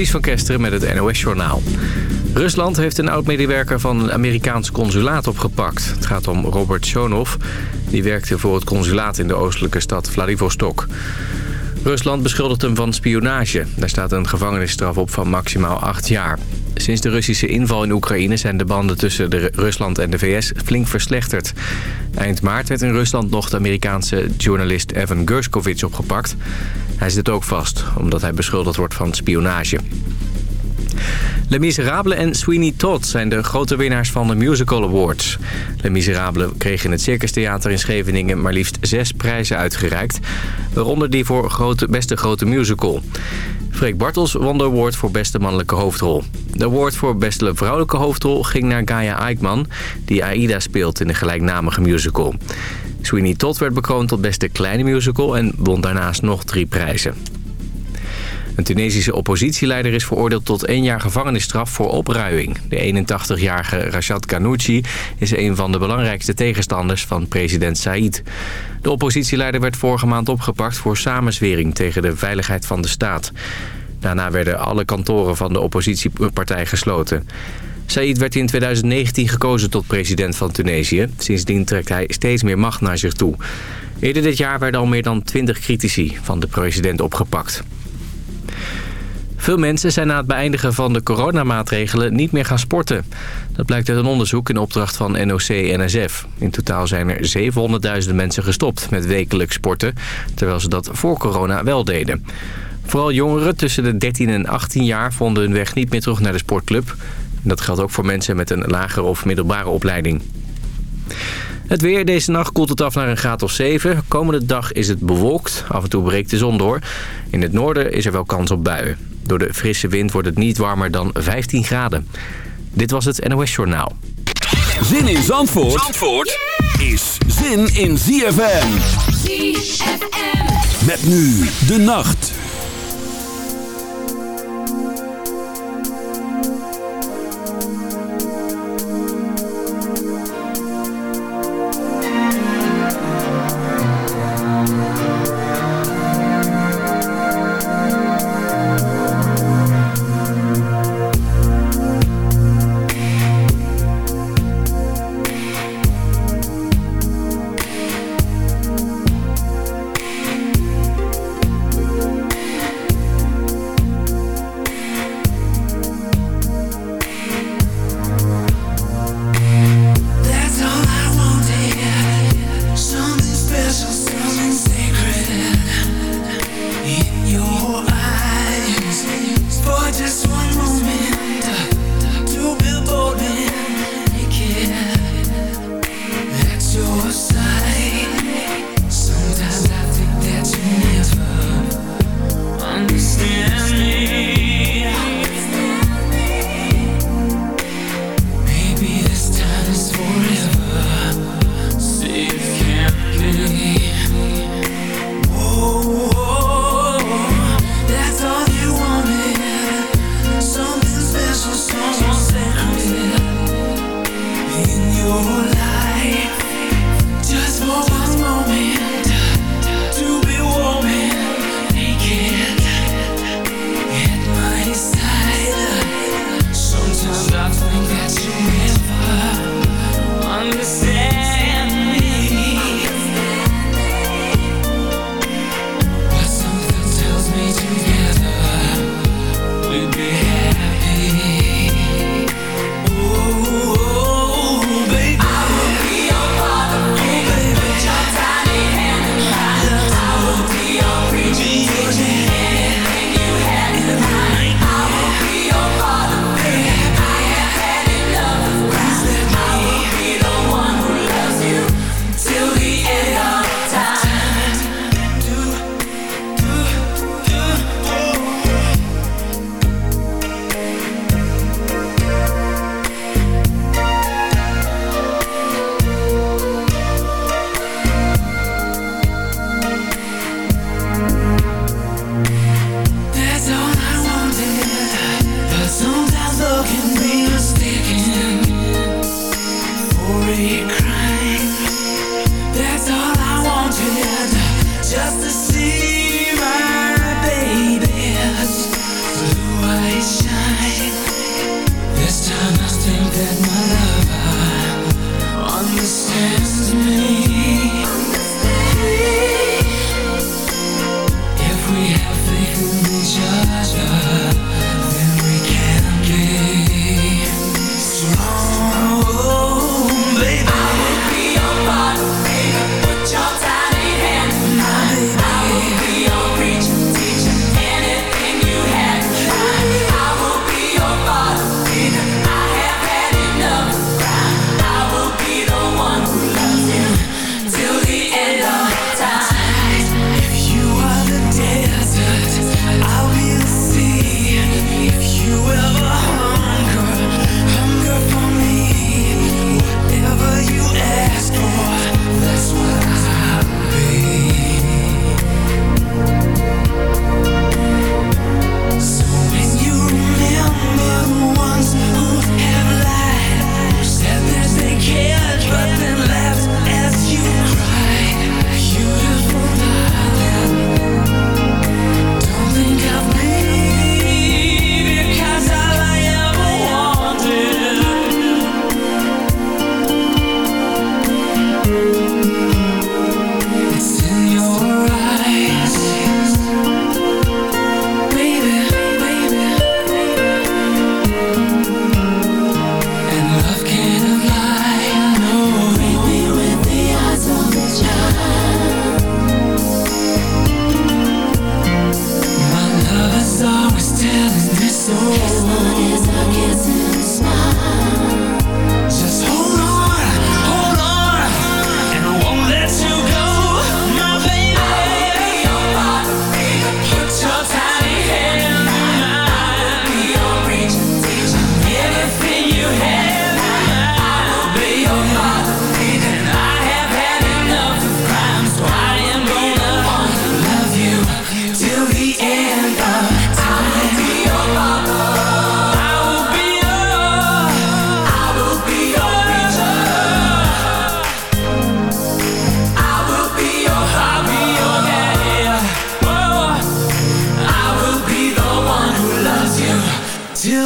Ties van Kesteren met het NOS-journaal. Rusland heeft een oud-medewerker van een Amerikaans consulaat opgepakt. Het gaat om Robert Shonov. Die werkte voor het consulaat in de oostelijke stad Vladivostok. Rusland beschuldigt hem van spionage. Daar staat een gevangenisstraf op van maximaal acht jaar. Sinds de Russische inval in Oekraïne zijn de banden tussen de Rusland en de VS flink verslechterd. Eind maart werd in Rusland nog de Amerikaanse journalist Evan Gershkovich opgepakt. Hij zit ook vast, omdat hij beschuldigd wordt van spionage. Les Miserables en Sweeney Todd zijn de grote winnaars van de Musical Awards. Les Miserables kreeg in het Circus Theater in Scheveningen maar liefst zes prijzen uitgereikt. Waaronder die voor grote, beste grote musical. Freek Bartels won de award voor beste mannelijke hoofdrol. De award voor beste vrouwelijke hoofdrol ging naar Gaia Eichmann... die Aida speelt in de gelijknamige musical. Sweeney Todd werd bekroond tot beste kleine musical... en won daarnaast nog drie prijzen. Een Tunesische oppositieleider is veroordeeld tot één jaar gevangenisstraf voor opruiing. De 81-jarige Rashad Ghanouchi is een van de belangrijkste tegenstanders van president Said. De oppositieleider werd vorige maand opgepakt voor samenzwering tegen de veiligheid van de staat. Daarna werden alle kantoren van de oppositiepartij gesloten. Said werd in 2019 gekozen tot president van Tunesië. Sindsdien trekt hij steeds meer macht naar zich toe. Eerder dit jaar werden al meer dan 20 critici van de president opgepakt. Veel mensen zijn na het beëindigen van de coronamaatregelen niet meer gaan sporten. Dat blijkt uit een onderzoek in opdracht van NOC-NSF. In totaal zijn er 700.000 mensen gestopt met wekelijks sporten... terwijl ze dat voor corona wel deden. Vooral jongeren tussen de 13 en 18 jaar vonden hun weg niet meer terug naar de sportclub. Dat geldt ook voor mensen met een lagere of middelbare opleiding. Het weer deze nacht koelt het af naar een graad of 7. Komende dag is het bewolkt. Af en toe breekt de zon door. In het noorden is er wel kans op buien. Door de frisse wind wordt het niet warmer dan 15 graden. Dit was het NOS Journaal. Zin in Zandvoort, Zandvoort is zin in ZFM. ZFM. Met nu de nacht.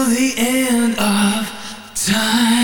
the end of time.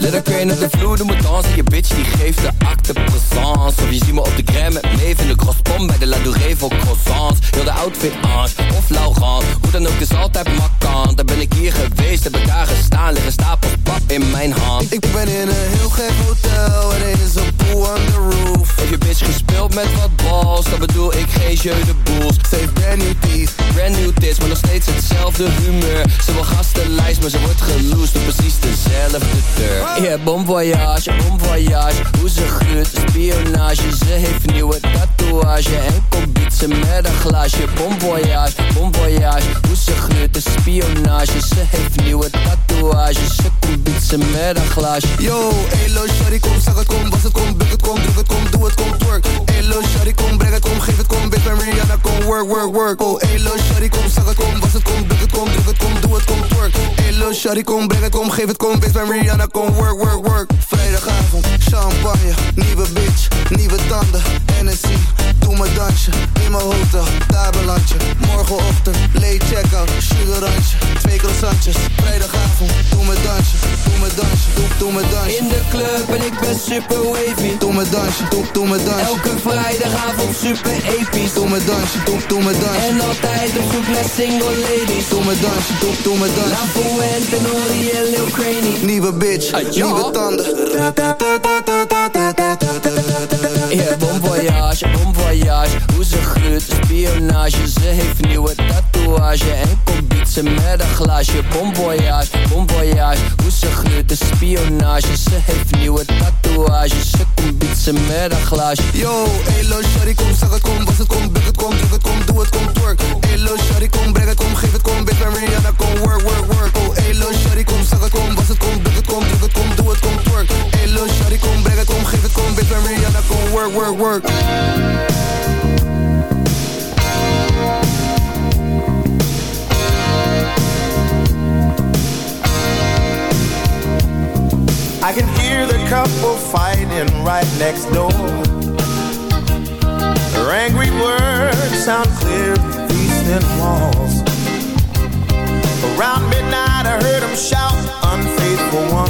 Let crane op de vloer, doe me dansen. Je bitch die geeft de acte présence. Of je ziet me op de crème met Maeve in de crosspom Bij de La Douree voor croissants. Heel de outfit Ange of Laurent. Hoe dan ook, is altijd makkant Daar ben ik hier geweest, heb ik daar gestaan. Liggen stapels pap in mijn hand. Ik ben in een heel gek hotel. Er is een pool on the roof. Heb je bitch gespeeld met wat balls? Dan bedoel ik geen jeu de boels. Heeft brand new teeth. Brand new tits, maar nog steeds hetzelfde humeur. Ze wil gastenlijst, maar ze wordt geloosd Op precies dezelfde deur. Yeah, bon voyage, bon voyage Hoe ze gluurt, spionage. Ze heeft nieuwe tatoeage. En komt bietsen met een glaasje. Bon voyage, bon voyage Hoe ze gluurt, de spionage. Ze heeft nieuwe tatoeage. Ze komt bietsen met een glaasje. Yo, elo, shawty, kom, zeg het, kom, was het, kom, buk het, kom, druk het, kom, doe het, kom, twerk Elo, shawty, kom, het, kom, geef het, kom, bitch, ben Rihanna, kom, work, work, work. Oh, elo, shawty, kom, zeg het, kom, was het, kom, buk het, kom, druk het, kom, doe het, kom, twerk. Elo, shawty, kom, breng het, kom, geef het, kom, bitch, ben Rihanna, kom, work, work, work. Vrijdagavond, champagne, nieuwe bitch, nieuwe tanden, Hennessy. Doe me dansje, in mijn hotel, daar beland je Morgenochtend, late check-out, sugarantje, twee croissantjes Vrijdagavond, doe me dansje, doe me dansje, doe, doe me dansje. In de club en ik ben super wavy. Doe me dansje, doe, doe me dansje. Elke vrijdagavond super episch Doe me dansje, doe, doe me dansje En altijd op zoek naar single ladies Doe me dansje, doe, doe me La dansje Fuente, Nori en Lil Craney Nieuwe bitch, ja? nieuwe tanden Yeah, bon voyage, voyage? Hoe ze gluurt, spionage. Ze heeft nieuwe tatoeage En komt met een glaasje. Bon voyage, voyage. Hoe ze gluurt, de spionage. Ze heeft nieuwe tatoeage. Ze komt met een glaasje. Yo, elo, shawty, kom, zeg het, kom, was het, kom, buk het, kom, druk het, kom, doe het, kom, twerk. Elo, shawty, kom, breng het, kom, geef het, kom, bitch, ben Rihanna, kom, work, work, work. Oh, elo, shawty, kom, zeg het, kom, was het, kom, het, kom, doe het, kom, twerk Elo, shawty, kom, breng het, kom, geef het, kom, Rihanna, kom, work, work, work I can hear the couple fighting right next door. Their angry words sound clear through thin walls. Around midnight, I heard them shout, unfaithful one.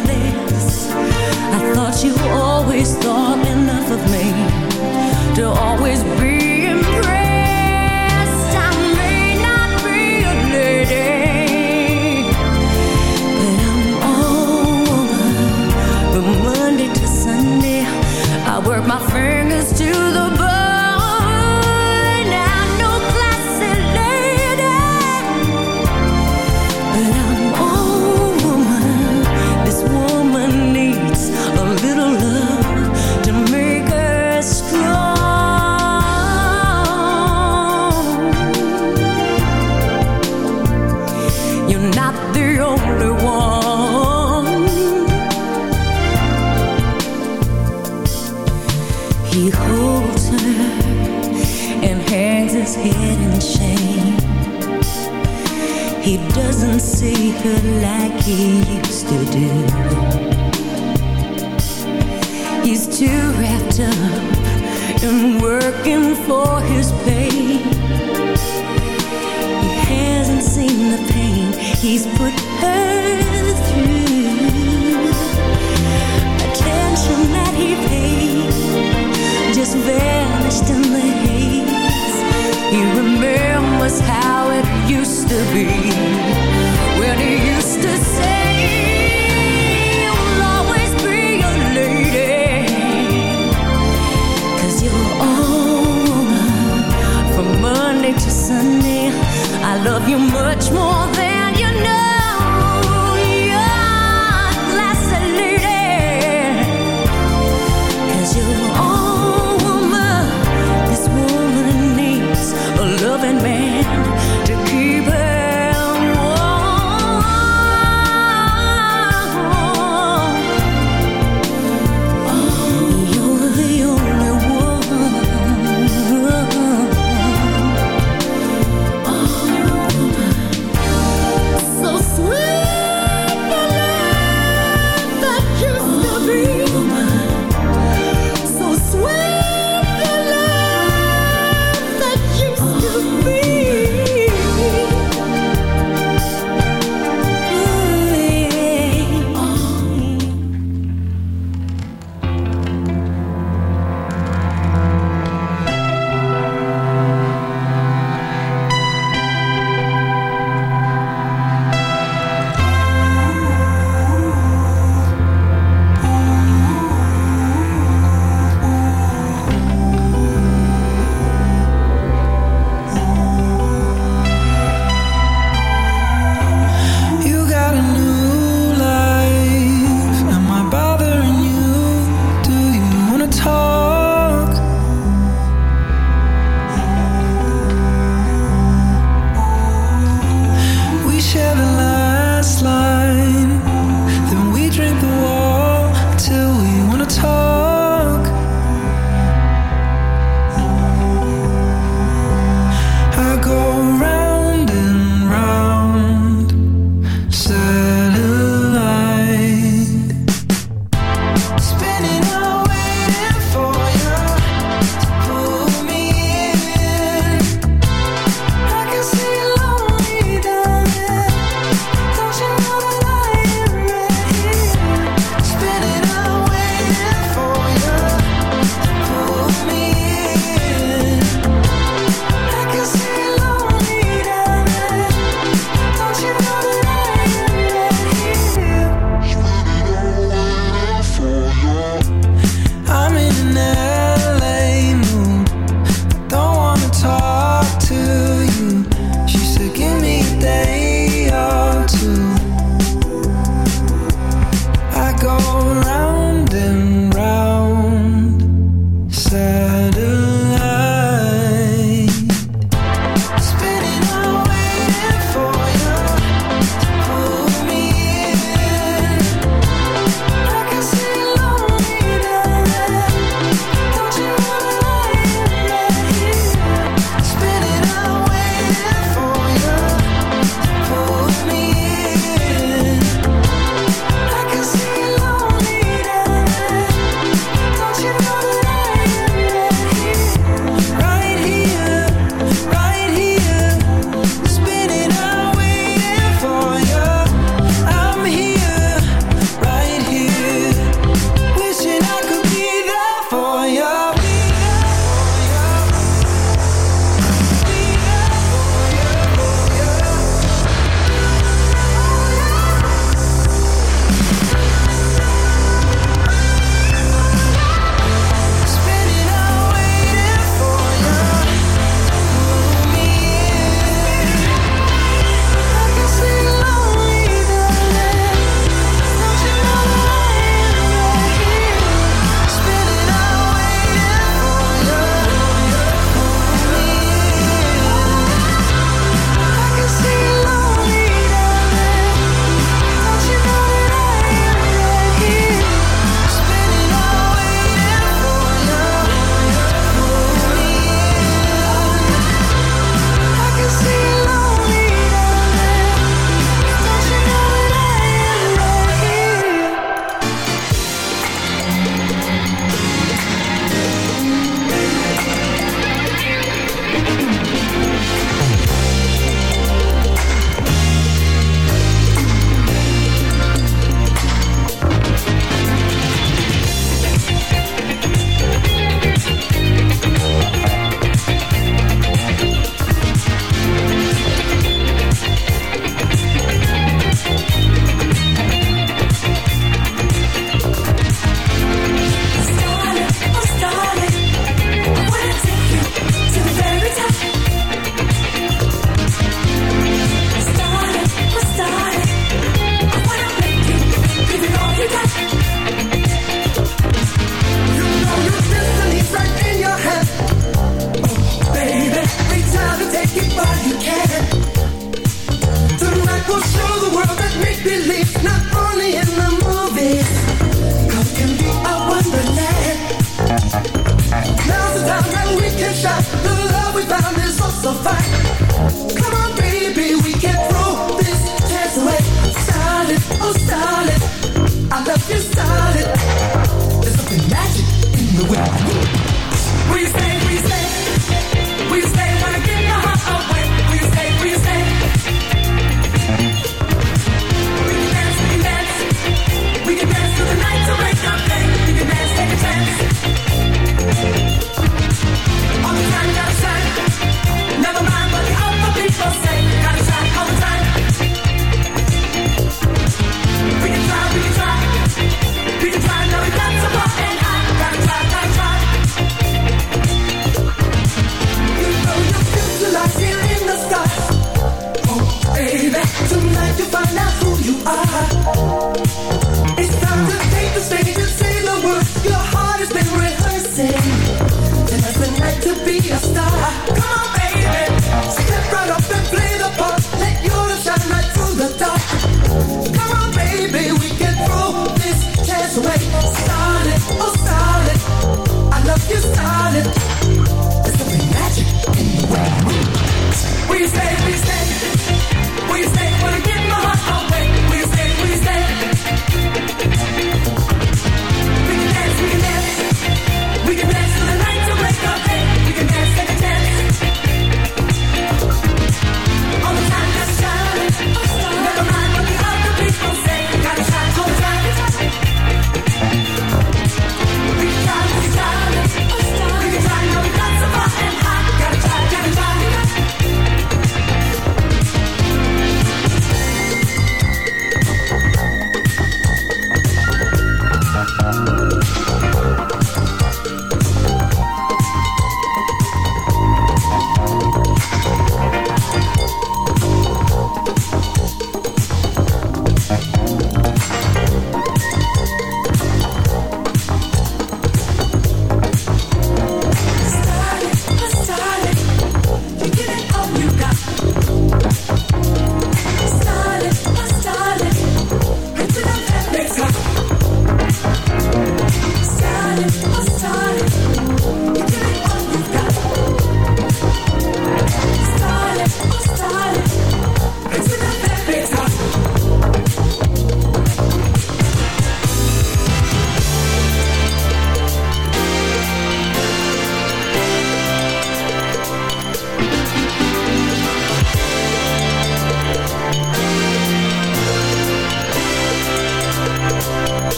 you always thought enough of me. To always be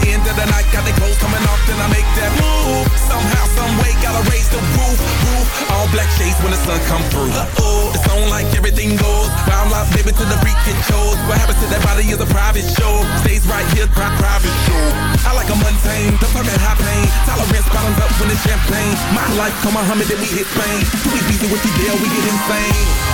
the end of the night, got the clothes coming off, then I make that move. Somehow, someway, gotta raise the roof, roof. All black shades when the sun come through. Uh oh, it's on like everything goes. Bound life, baby, to the freak controls. What happens to that body is a private show. Stays right here, pri private show. I like a mundane, the fucking high pain. Tolerance bottoms up when it's champagne. My life, come on, Muhammad, then we hit Spain. Too easy with you, deal, we get insane.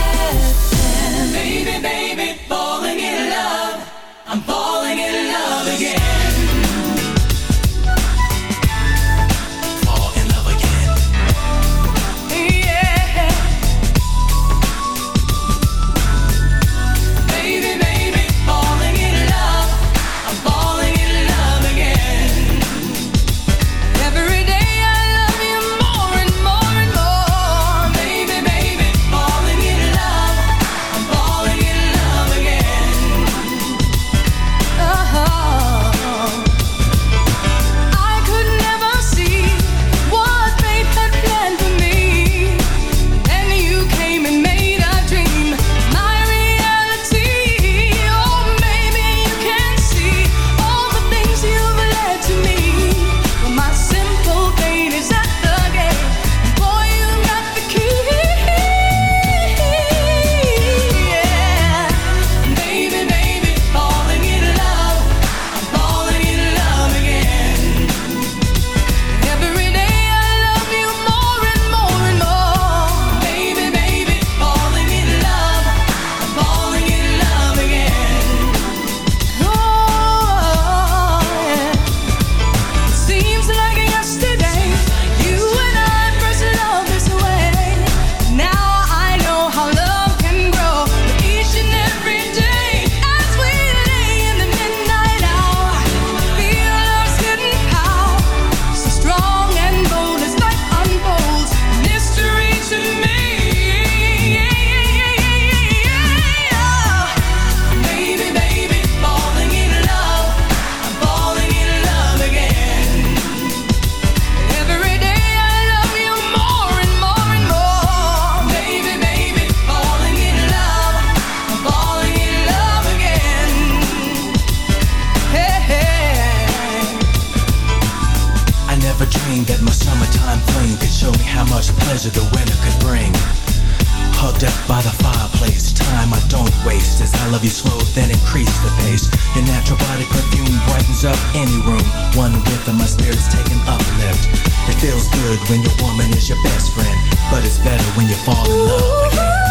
one with them, my spirit's taking uplift. It feels good when your woman is your best friend, but it's better when you fall in love again.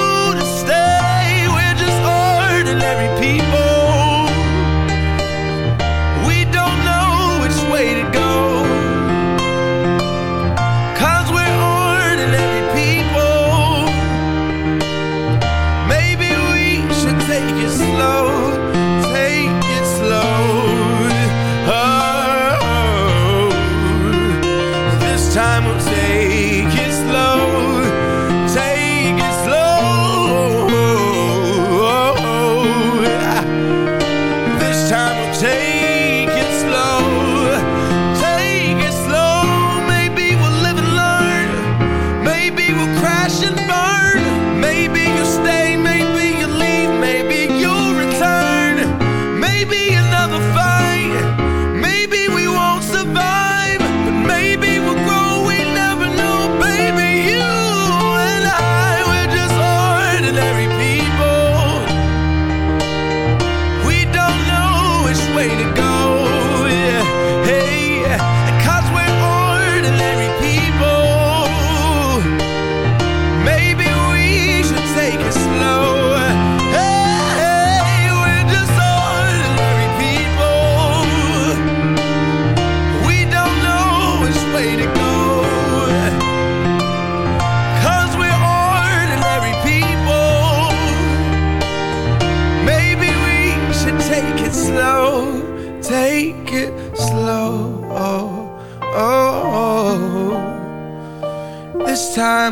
ordinary people.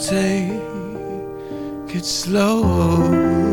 Take it slow.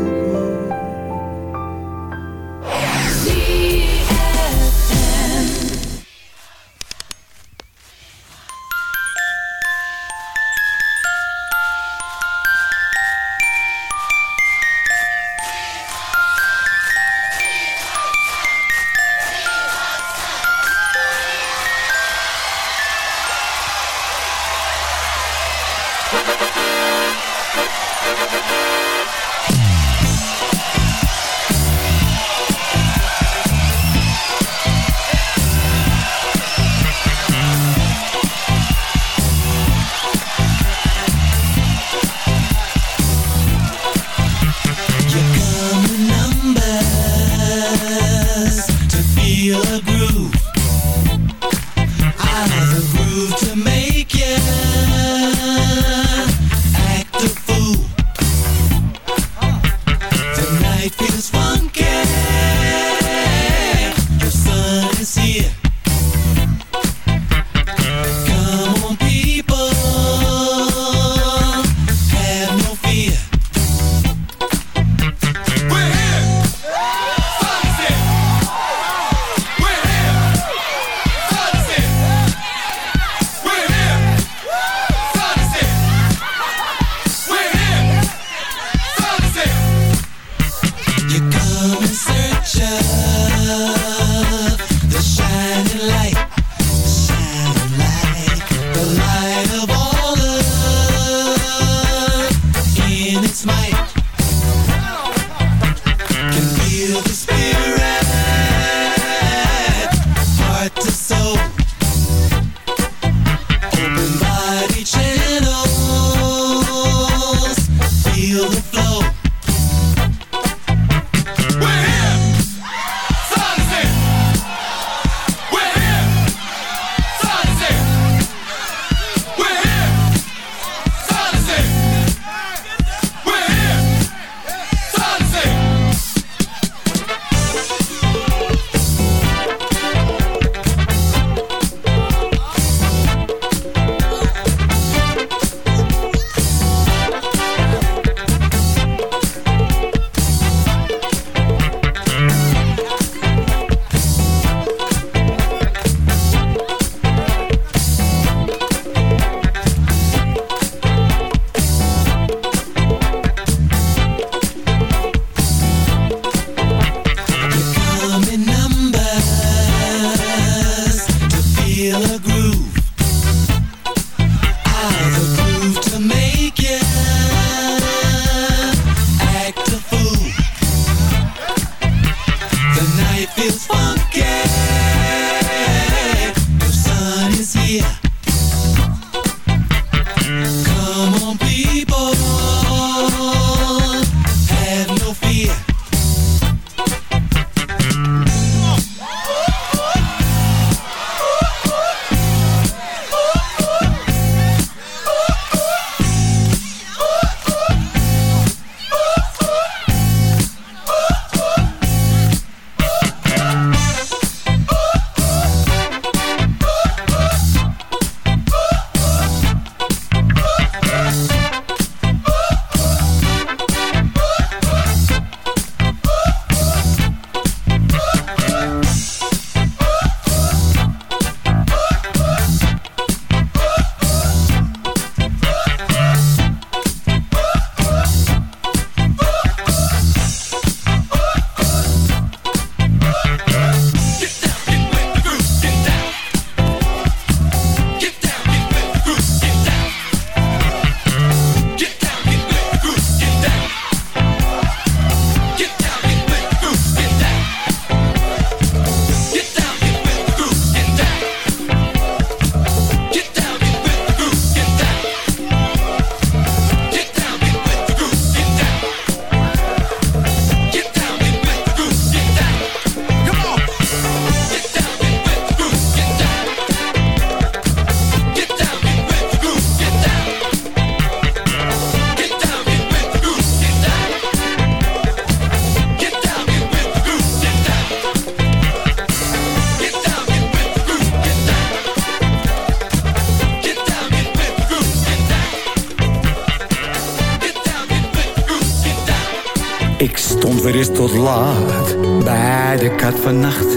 Laat bij de kat vannacht.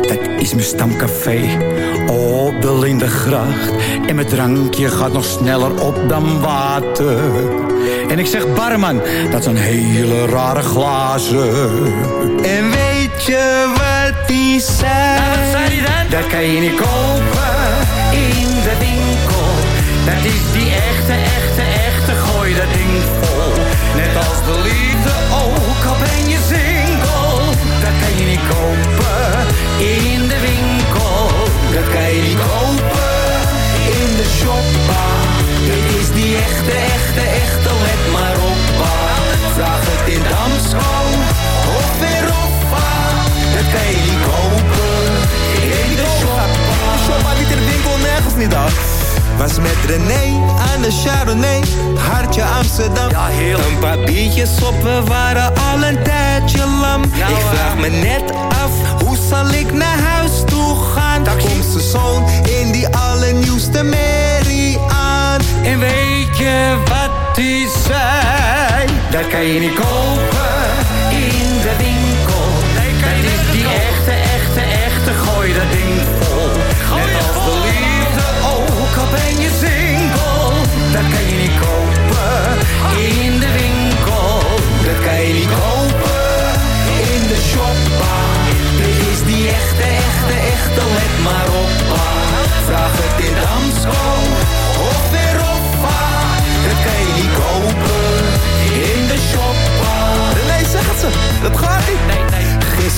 Dat is mijn stamcafé op de Lindengracht. En mijn drankje gaat nog sneller op dan water. En ik zeg barman, dat zijn hele rare glazen. En weet je wat die zei? Nou, wat zei die dan? Dat kan je niet kopen in de winkel. Dat is die echte, echte, echte, gooi dat ding vol. Net als de liefde ook, al ben je single. Kopen in de winkel. Dat kan je niet kopen in de shoppa. Dit is die echte, echte, echte, let maar op. Vraag het in Damsko of weer Oppa. Dat kan je niet kopen in de shoppa. Shoppa niet in de winkel, nergens niet af. Was met René aan de Chardonnay, hartje Amsterdam. Ja, heel. Een paar biertjes op, we Dat kan je niet kopen in de winkel. dat is die echte, echte, echte, gooi dat ding vol. Net als de liefde ook, al ben je single. Dat kan je niet kopen in de winkel. Dat kan je niet kopen in de shoppa. Dit is die echte, echte, echte,